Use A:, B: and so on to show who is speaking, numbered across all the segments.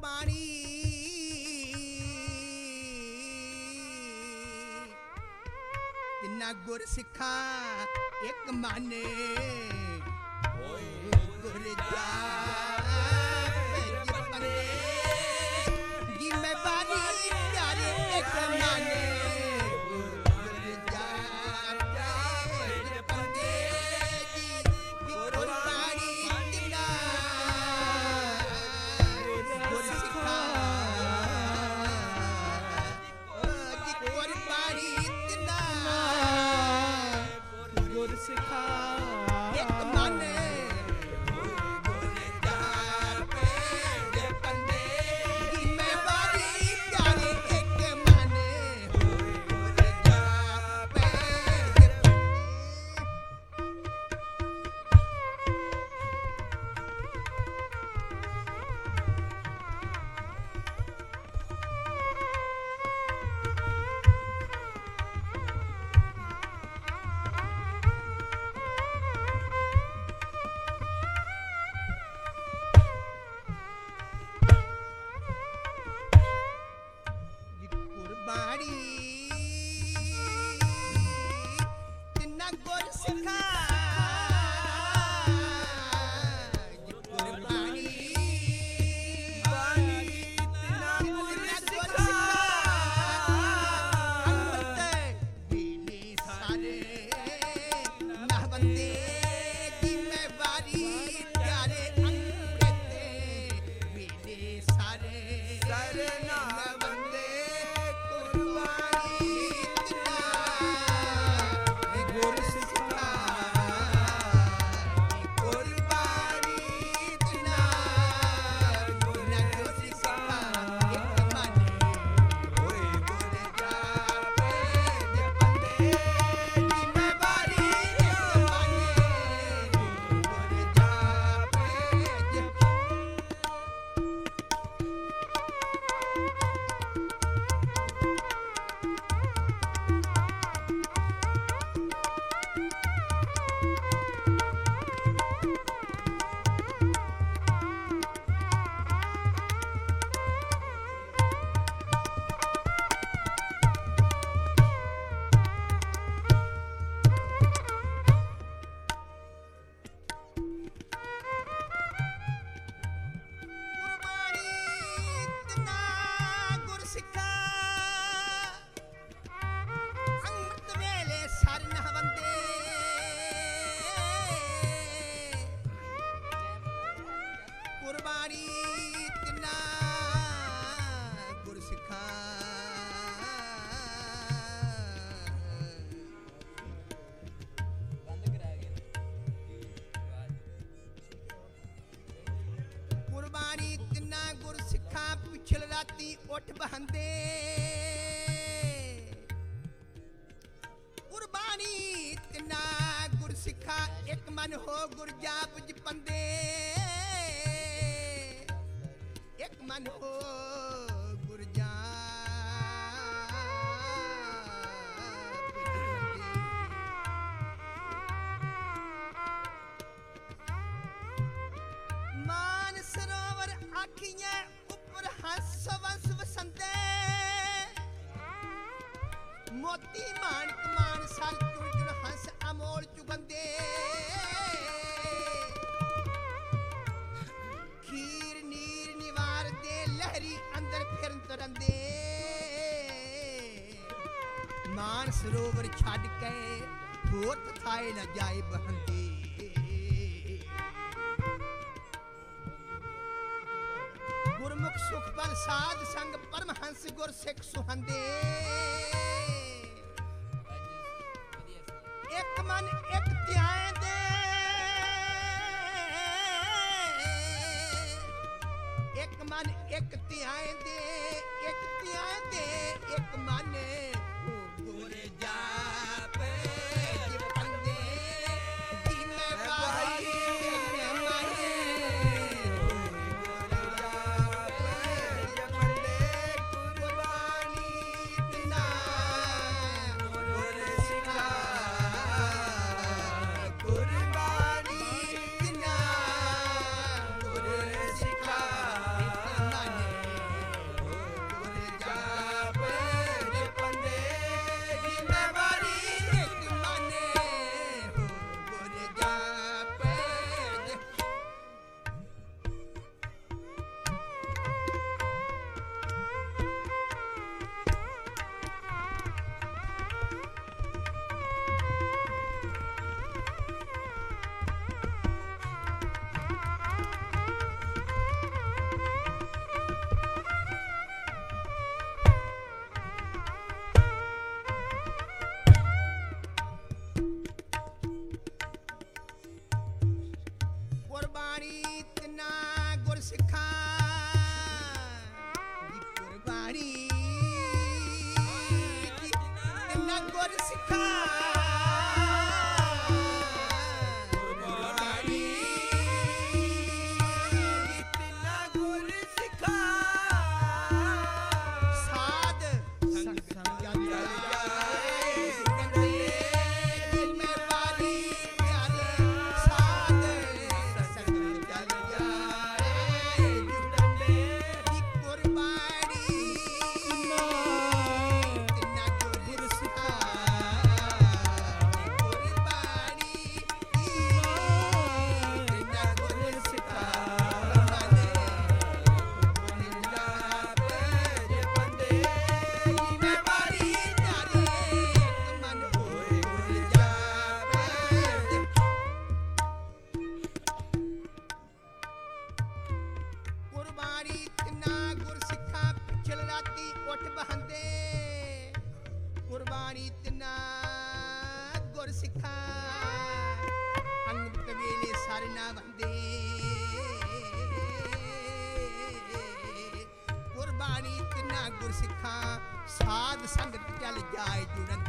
A: ਬਾਣੀ ਜਿੰਨਾ ਗੁਰ ਸਿੱਖਾ ਇੱਕ ਮਾਨੇ। ਹੋਏ ਗੁਰ ਜਾ ਹੋਠ ਬਹੰਦੇ। ਕੁਰਬਾਨੀ ਤਿੰਨਾ ਗੁਰਸਿੱਖਾ ਇੱਕ ਮਨ ਹੋ ਗੁਰਜਾਪ ਜਪੰਦੇ। ਇੱਕ ਮਨ ਹੋ વખત થાય ને જાય બહંતી ગુરમુખ સુખ પર સાધ સંગ પરમહંસ ગુર સિખ સુહંદે ਗੁਰਬਾਣੀ ਤਿੰਨਾ ਗੁਰਸਿੱਖਾਂ ਨਾ ਗੁਰਸਿੱਖਾਂ ਪਿਛਲ ਰਾਤੀ ਉੱਠ ਬਹੰਦੇ। ਕੁਰਬਾਨੀ ਤਿਨਾ ਗੁਰਸਿੱਖਾਂ। ਅੰਮ੍ਰਿਤ ਵੇਲੇ ਸਾਰੇ ਨਾ ਬੰਦੇ ਕੁਰਬਾਨੀ ਗੁਰ ਗੁਰਸਿੱਖਾਂ, ਸਾਧ ਸੰਗਤ ਚੱਲ ਜਾਏ ਜੁੜਨ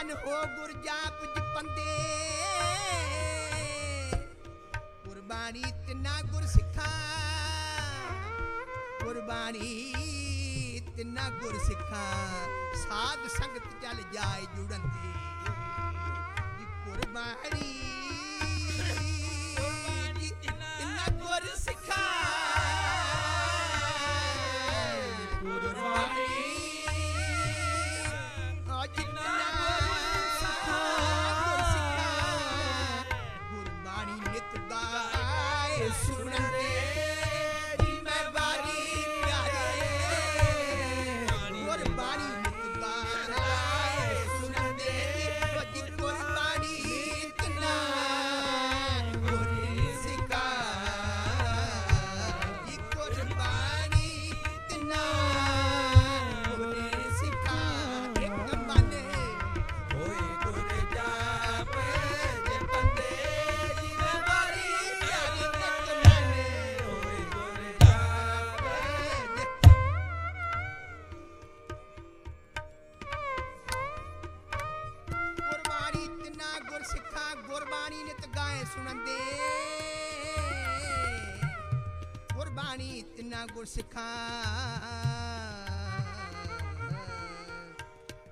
A: ਮਨ ਹੋ ਗੁਰ ਜਾਪ ਜਪੰਦੇ ਗੁਰਬਾਣੀ ਤਿੰਨਾ ਗੁਰ ਸਿੱਖਾ ਗੁਰਬਾਣੀ ਤਿੰਨਾ ਗੁਰ ਸਿੱਖਾ ਸਾਧ ਸੰਗਤ ਚੱਲ ਜਾਏ ਜੁੜਨ ਦੀ ਗੁਰਬਾਣੀ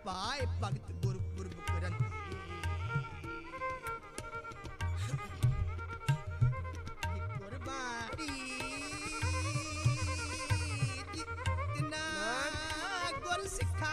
A: ਪਾਏ ਭਗਤ ਗੁਰਪੁਰਬ ਕਰਨ। ਗੁਰਬਾਣੀ ਤਿਨਾ ਗੁਰ ਸਿੱਖਾ।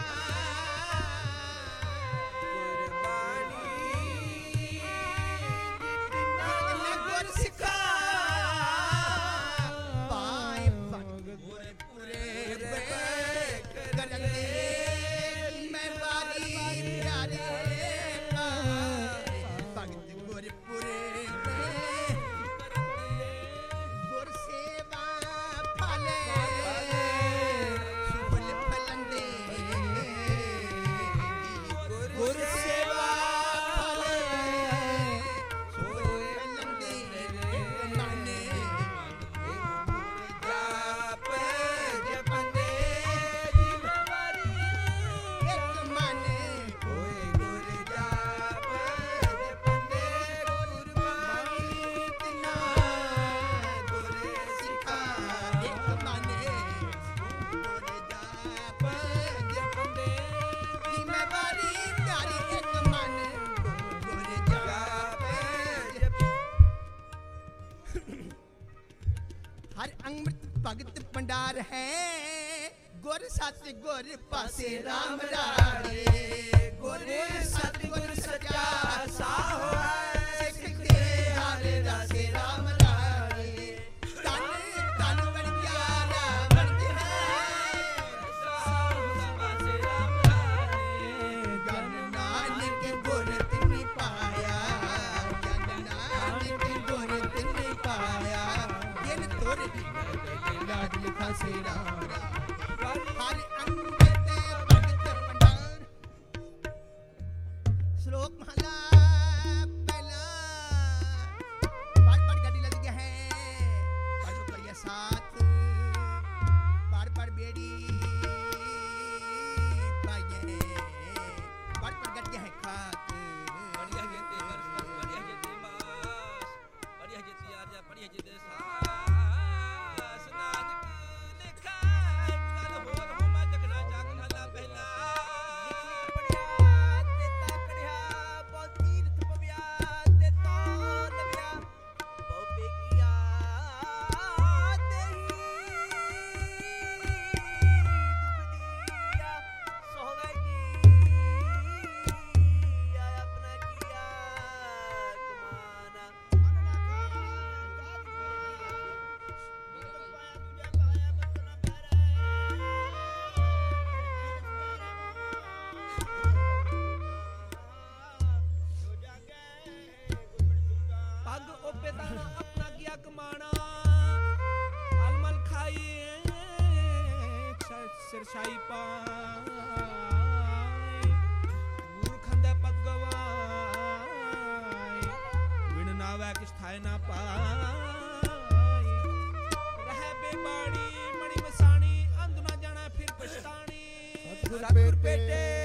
A: ਹੈ। ਗੁਰ ਸਤਿਗੁਰ ਪਾਸੇ ਰਾਮ ਰਾੜੇ ਗੁਰ
B: Yeah. ਅਲਮਲ ਨਾ ਵੈ ਨਾ ਪਾਈ ਰਹਿ ਬੇਬਾਣੀ ਮਣੀ ਵਸਾਣੀ ਅੰਧ ਜਾਣਾ ਫਿਰ
A: ਪੇਟੇ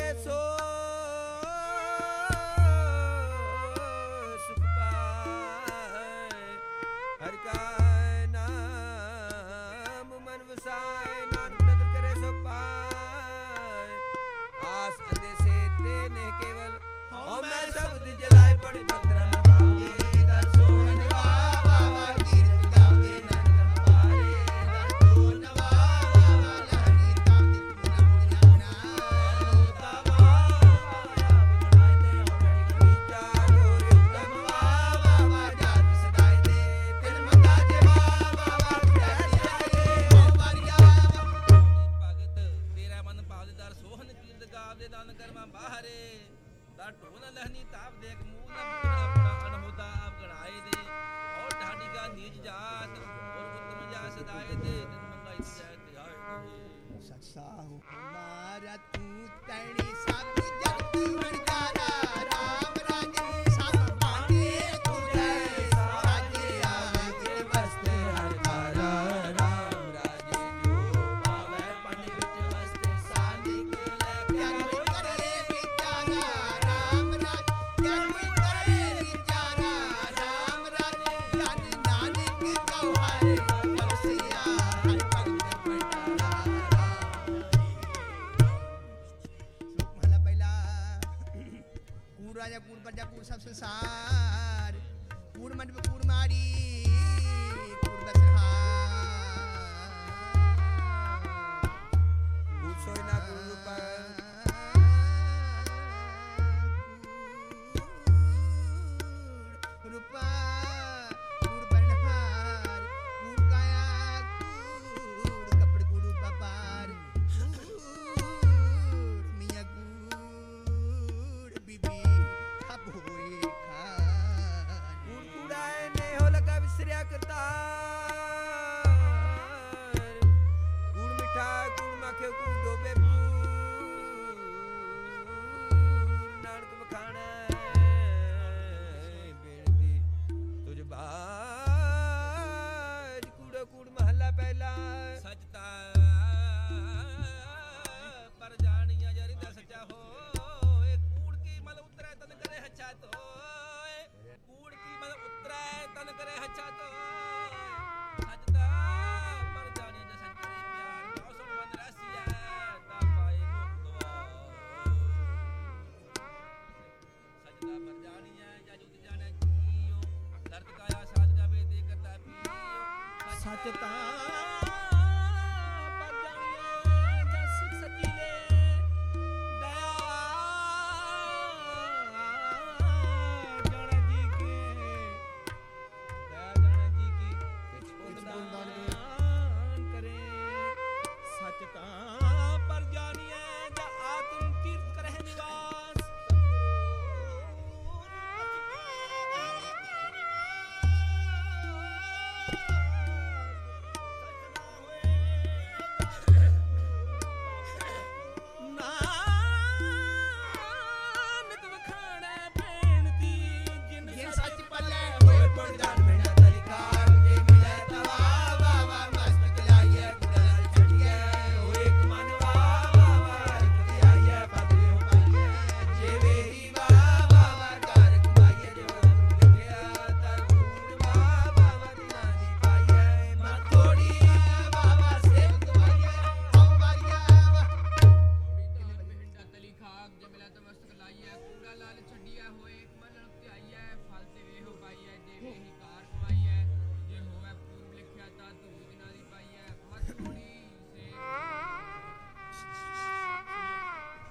A: पर जानिए